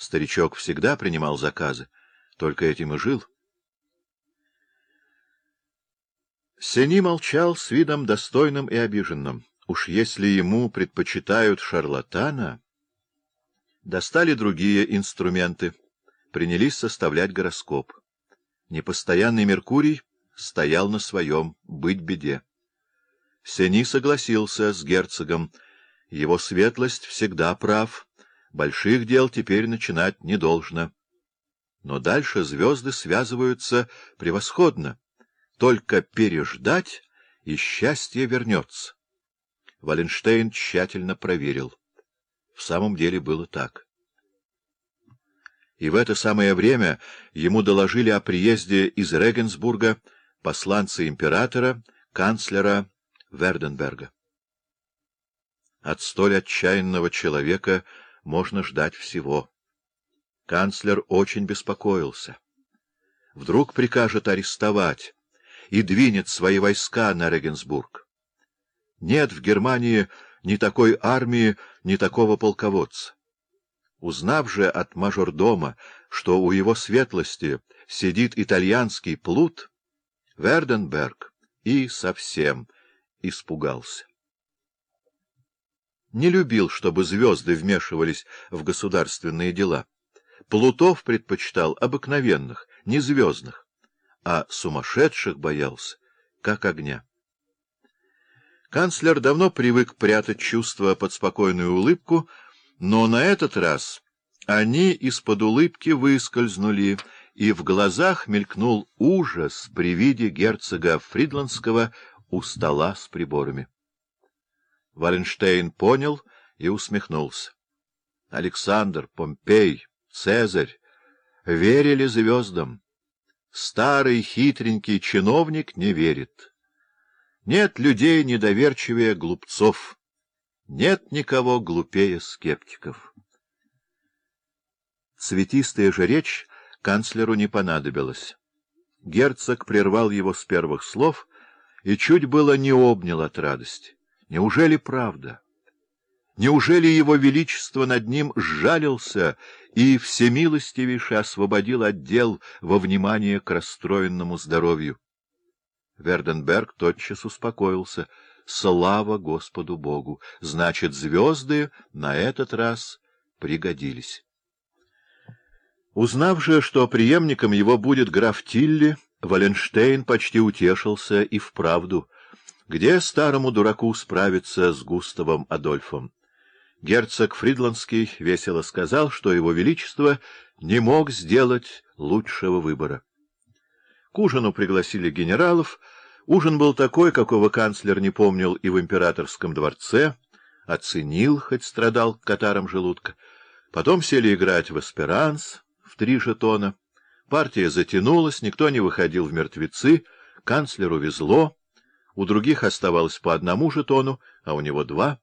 Старичок всегда принимал заказы, только этим и жил. Сени молчал с видом достойным и обиженным. Уж если ему предпочитают шарлатана... Достали другие инструменты, принялись составлять гороскоп. Непостоянный Меркурий стоял на своем, быть беде. Сени согласился с герцогом. Его светлость всегда прав. Больших дел теперь начинать не должно. Но дальше звезды связываются превосходно. Только переждать, и счастье вернется. Валенштейн тщательно проверил. В самом деле было так. И в это самое время ему доложили о приезде из Регенсбурга посланца императора, канцлера Верденберга. От столь отчаянного человека можно ждать всего. Канцлер очень беспокоился. Вдруг прикажет арестовать и двинет свои войска на Регенсбург. Нет в Германии ни такой армии, ни такого полководца. Узнав же от мажордома, что у его светлости сидит итальянский плут, Верденберг и совсем испугался. Не любил, чтобы звезды вмешивались в государственные дела. Плутов предпочитал обыкновенных, не звездных, а сумасшедших боялся, как огня. Канцлер давно привык прятать чувства под спокойную улыбку, но на этот раз они из-под улыбки выскользнули, и в глазах мелькнул ужас при виде герцога Фридландского у стола с приборами. Валенштейн понял и усмехнулся. Александр, Помпей, Цезарь верили звездам. Старый хитренький чиновник не верит. Нет людей недоверчивее глупцов. Нет никого глупее скептиков. Цветистая же речь канцлеру не понадобилась. Герцог прервал его с первых слов и чуть было не обнял от радости. Неужели правда? Неужели его величество над ним сжалился и всемилостивейше освободил отдел во внимание к расстроенному здоровью? Верденберг тотчас успокоился. Слава Господу Богу! Значит, звезды на этот раз пригодились. Узнав же, что преемником его будет граф Тилли, Валенштейн почти утешился и вправду. Где старому дураку справиться с Густавом Адольфом? Герцог Фридландский весело сказал, что его величество не мог сделать лучшего выбора. К ужину пригласили генералов. Ужин был такой, какого канцлер не помнил и в императорском дворце, оценил, хоть страдал катаром желудка. Потом сели играть в эсперанс три жетона. Партия затянулась, никто не выходил в мертвецы, канцлеру везло, у других оставалось по одному жетону, а у него два.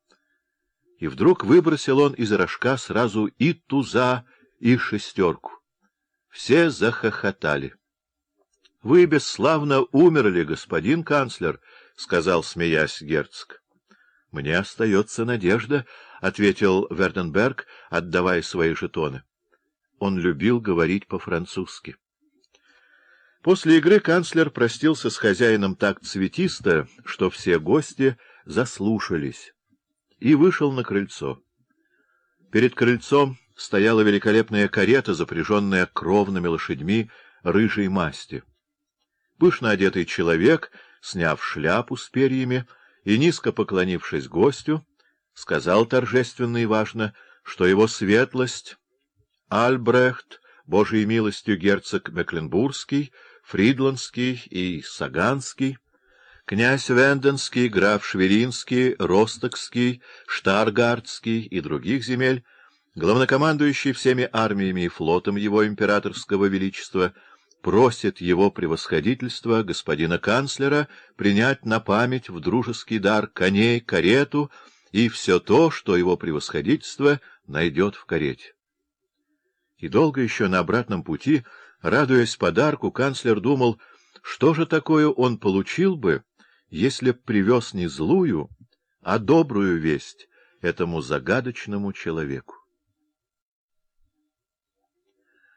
И вдруг выбросил он из рожка сразу и туза, и шестерку. Все захохотали. — Вы бесславно умерли, господин канцлер, — сказал, смеясь герцог. — Мне остается надежда, — ответил Верденберг, отдавая свои жетоны. Он любил говорить по-французски. После игры канцлер простился с хозяином так цветисто, что все гости заслушались, и вышел на крыльцо. Перед крыльцом стояла великолепная карета, запряженная кровными лошадьми рыжей масти. Пышно одетый человек, сняв шляпу с перьями и низко поклонившись гостю, сказал торжественно и важно, что его светлость Альбрехт, Божьей милостью герцог Мекленбургский, Фридландский и Саганский, князь Венденский, граф Шверинский, Ростокский, Штаргардский и других земель, главнокомандующий всеми армиями и флотом его императорского величества, просит его превосходительство, господина канцлера, принять на память в дружеский дар коней, карету и все то, что его превосходительство найдет в карете. И долго еще на обратном пути, радуясь подарку, канцлер думал, что же такое он получил бы, если б привез не злую, а добрую весть этому загадочному человеку.